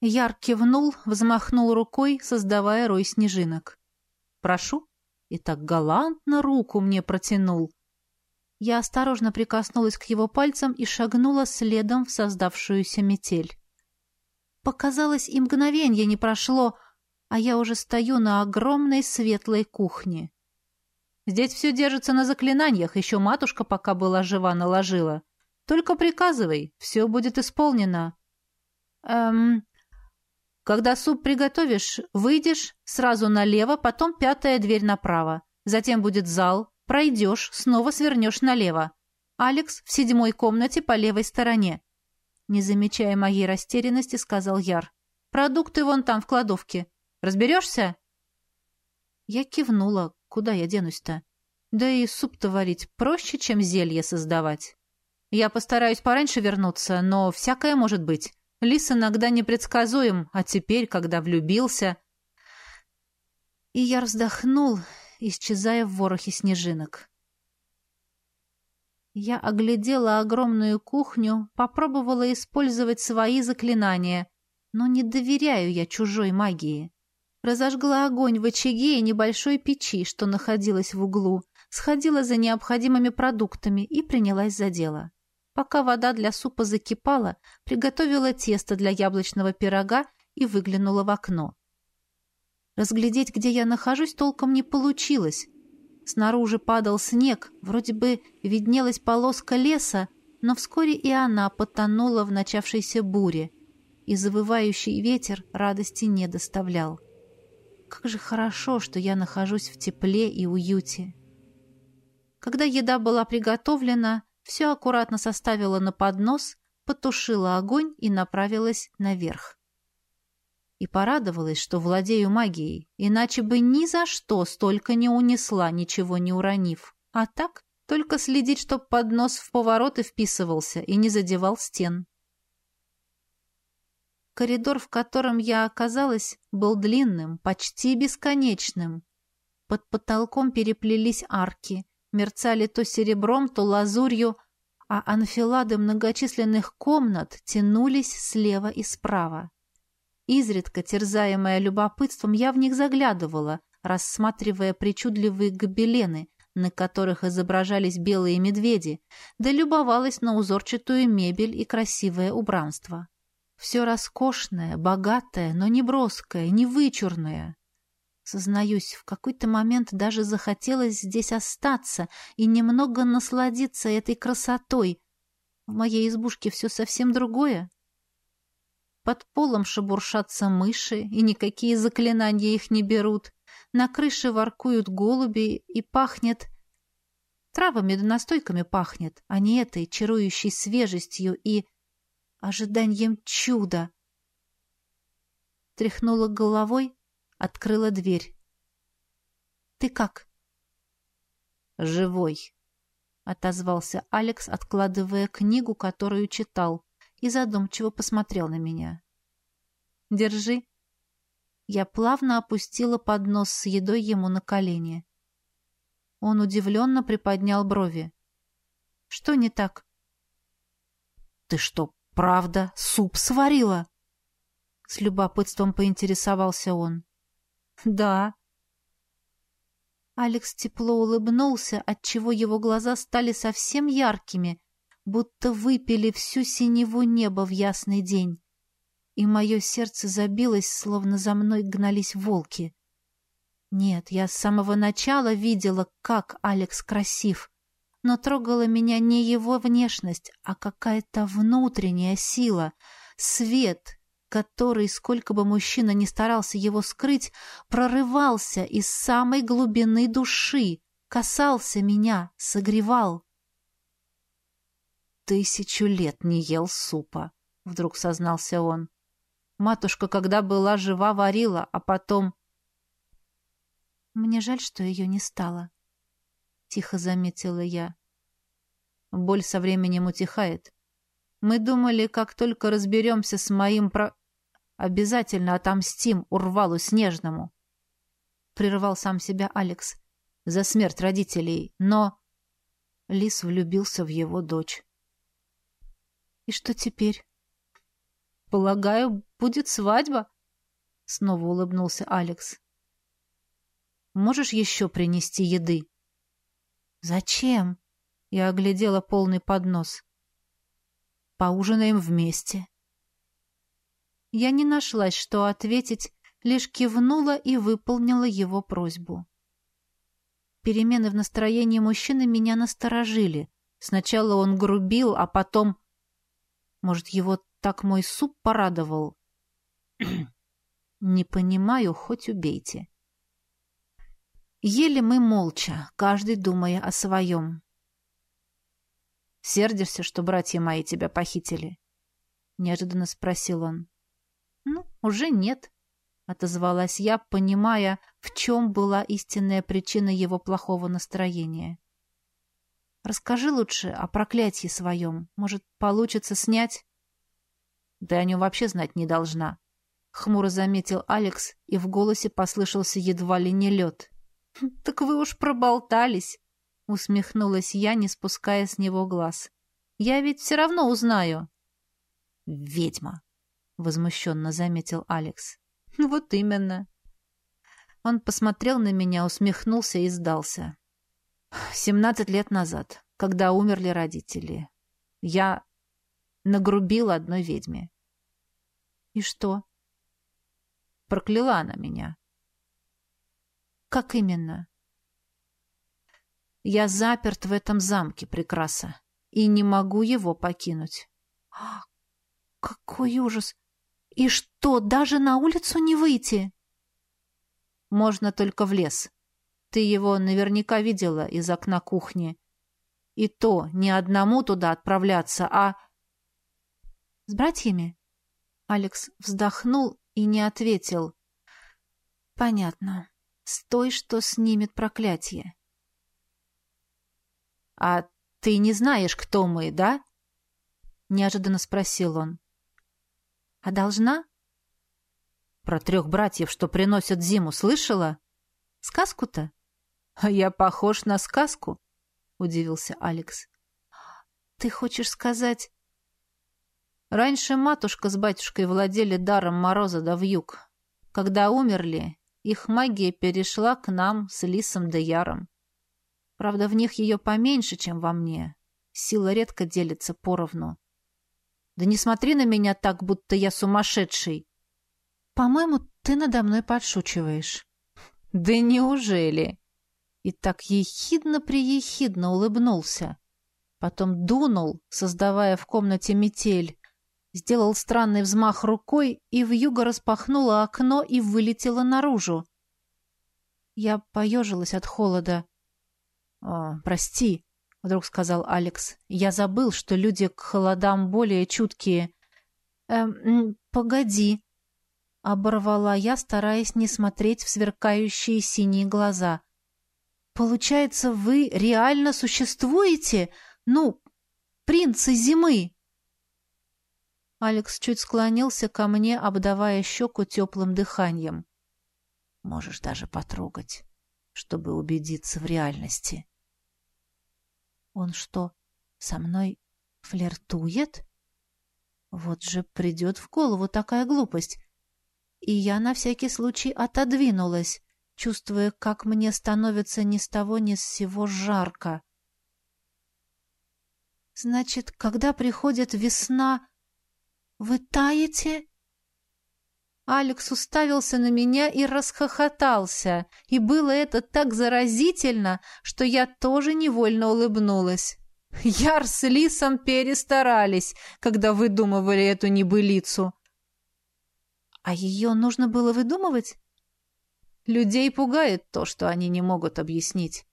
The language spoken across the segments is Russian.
Яр кивнул, взмахнул рукой, создавая рой снежинок. «Прошу?» И так галантно руку мне протянул. Я осторожно прикоснулась к его пальцам и шагнула следом в создавшуюся метель. Показалось, и мгновенье не прошло, а я уже стою на огромной светлой кухне. Здесь все держится на заклинаниях, еще матушка, пока была жива, наложила. Только приказывай, все будет исполнено. Эм, когда суп приготовишь, выйдешь сразу налево, потом пятая дверь направо. Затем будет зал, пройдешь, снова свернешь налево. Алекс в седьмой комнате по левой стороне. Не замечая моей растерянности, сказал Яр. Продукты вон там в кладовке. Разберешься? Я кивнула. Куда я денусь-то? Да и суп-то варить проще, чем зелье создавать. Я постараюсь пораньше вернуться, но всякое может быть. Лис иногда непредсказуем, а теперь, когда влюбился... И я вздохнул, исчезая в ворохе снежинок. Я оглядела огромную кухню, попробовала использовать свои заклинания, но не доверяю я чужой магии. Разожгла огонь в очаге и небольшой печи, что находилась в углу, сходила за необходимыми продуктами и принялась за дело. Пока вода для супа закипала, приготовила тесто для яблочного пирога и выглянула в окно. Разглядеть, где я нахожусь, толком не получилось. Снаружи падал снег, вроде бы виднелась полоска леса, но вскоре и она потонула в начавшейся буре, и завывающий ветер радости не доставлял. Как же хорошо, что я нахожусь в тепле и уюте. Когда еда была приготовлена, все аккуратно составила на поднос, потушила огонь и направилась наверх. И порадовалась, что владею магией, иначе бы ни за что столько не унесла, ничего не уронив. А так только следить, чтоб поднос в повороты вписывался и не задевал стен. Коридор, в котором я оказалась, был длинным, почти бесконечным. Под потолком переплелись арки, мерцали то серебром, то лазурью, а анфилады многочисленных комнат тянулись слева и справа. Изредка, терзаемая любопытством, я в них заглядывала, рассматривая причудливые гобелены, на которых изображались белые медведи, да любовалась на узорчатую мебель и красивое убранство. Все роскошное, богатое, но не броское, не вычурное. Сознаюсь, в какой-то момент даже захотелось здесь остаться и немного насладиться этой красотой. В моей избушке все совсем другое. Под полом шебуршатся мыши, и никакие заклинания их не берут. На крыше воркуют голуби, и пахнет... Травами да настойками пахнет, а не этой чарующей свежестью и ожиданием чуда. Тряхнула головой, открыла дверь. «Ты как?» «Живой», — отозвался Алекс, откладывая книгу, которую читал, и задумчиво посмотрел на меня. «Держи». Я плавно опустила поднос с едой ему на колени. Он удивленно приподнял брови. «Что не так?» «Ты что, «Правда, суп сварила?» С любопытством поинтересовался он. «Да». Алекс тепло улыбнулся, отчего его глаза стали совсем яркими, будто выпили всю синеву неба в ясный день. И мое сердце забилось, словно за мной гнались волки. Нет, я с самого начала видела, как Алекс красив — но трогала меня не его внешность, а какая-то внутренняя сила, свет, который, сколько бы мужчина ни старался его скрыть, прорывался из самой глубины души, касался меня, согревал. «Тысячу лет не ел супа», — вдруг сознался он. «Матушка, когда была жива, варила, а потом...» «Мне жаль, что ее не стало», — тихо заметила я. Боль со временем утихает. Мы думали, как только разберемся с моим про... Обязательно отомстим урвалу снежному. Прервал сам себя Алекс. За смерть родителей. Но... Лис влюбился в его дочь. И что теперь? Полагаю, будет свадьба?» Снова улыбнулся Алекс. «Можешь еще принести еды?» «Зачем?» Я оглядела полный поднос. «Поужинаем вместе». Я не нашлась, что ответить, лишь кивнула и выполнила его просьбу. Перемены в настроении мужчины меня насторожили. Сначала он грубил, а потом... Может, его так мой суп порадовал? Не понимаю, хоть убейте. Ели мы молча, каждый думая о своем. «Сердишься, что братья мои тебя похитили?» — неожиданно спросил он. «Ну, уже нет», — отозвалась я, понимая, в чем была истинная причина его плохого настроения. «Расскажи лучше о проклятии своем. Может, получится снять?» «Да о нем вообще знать не должна», — хмуро заметил Алекс, и в голосе послышался едва ли не лед. «Так вы уж проболтались», — усмехнулась я, не спуская с него глаз. «Я ведь все равно узнаю». «Ведьма», — возмущенно заметил Алекс. «Вот именно». Он посмотрел на меня, усмехнулся и сдался. «Семнадцать лет назад, когда умерли родители, я нагрубил одной ведьме». «И что?» «Прокляла она меня». «Как именно?» «Я заперт в этом замке, прекраса, и не могу его покинуть». «Какой ужас! И что, даже на улицу не выйти? Можно только в лес. Ты его наверняка видела из окна кухни. И то не одному туда отправляться, а... С братьями? Алекс вздохнул и не ответил. Понятно. С той, что снимет проклятие. А ты не знаешь, кто мы, да? Неожиданно спросил он. А должна? Про трех братьев, что приносят зиму, слышала? Сказку-то? А я похож на сказку, удивился Алекс. Ты хочешь сказать... Раньше матушка с батюшкой владели даром мороза да вьюг. Когда умерли, их магия перешла к нам с Лисом да Яром. Правда, в них ее поменьше, чем во мне. Сила редко делится поровну. Да не смотри на меня так, будто я сумасшедший. По-моему, ты надо мной подшучиваешь. Да неужели? И так ехидно-приехидно улыбнулся. Потом дунул, создавая в комнате метель. Сделал странный взмах рукой, и вьюга распахнула окно и вылетела наружу. Я поежилась от холода. «О, прости», вдруг сказал Алекс. Я забыл, что люди к холодам более чуткие. Эм, погоди, оборвала я, стараясь не смотреть в сверкающие синие глаза. Получается, вы реально существуете? Ну, принцы зимы. Алекс чуть склонился ко мне, обдавая щеку теплым дыханием. Можешь даже потрогать, чтобы убедиться в реальности. Он что, со мной флиртует? Вот же придет в голову такая глупость. И я на всякий случай отодвинулась, чувствуя, как мне становится ни с того ни с сего жарко. Значит, когда приходит весна, вы таете? Алекс уставился на меня и расхохотался, и было это так заразительно, что я тоже невольно улыбнулась. Яр с Лисом перестарались, когда выдумывали эту небылицу. А ее нужно было выдумывать? Людей пугает то, что они не могут объяснить.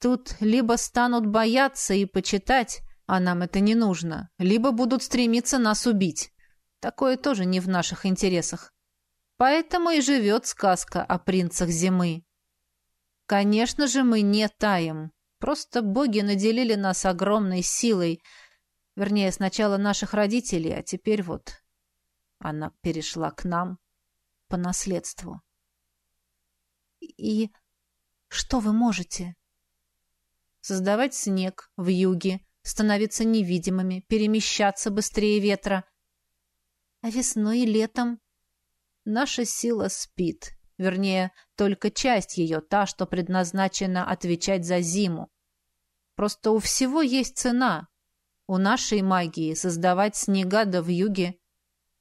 Тут либо станут бояться и почитать, а нам это не нужно, либо будут стремиться нас убить. Такое тоже не в наших интересах. Поэтому и живет сказка о принцах зимы. Конечно же, мы не таем. Просто боги наделили нас огромной силой. Вернее, сначала наших родителей, а теперь вот она перешла к нам по наследству. И что вы можете? Создавать снег в юге, становиться невидимыми, перемещаться быстрее ветра. А весной и летом? Наша сила спит. Вернее, только часть ее, та, что предназначена отвечать за зиму. Просто у всего есть цена. У нашей магии создавать снега да в юге.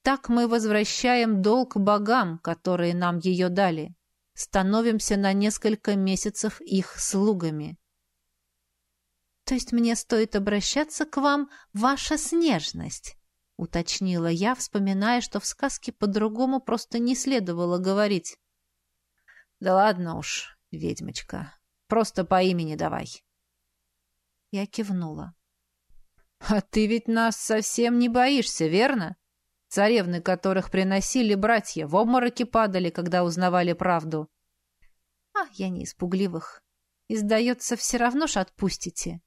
Так мы возвращаем долг богам, которые нам ее дали. Становимся на несколько месяцев их слугами. То есть мне стоит обращаться к вам, ваша снежность? — уточнила я, вспоминая, что в сказке по-другому просто не следовало говорить. «Да ладно уж, ведьмочка, просто по имени давай». Я кивнула. «А ты ведь нас совсем не боишься, верно? Царевны, которых приносили братья, в обмороки падали, когда узнавали правду». «А, я не испугливых. И, сдается, все равно ж отпустите».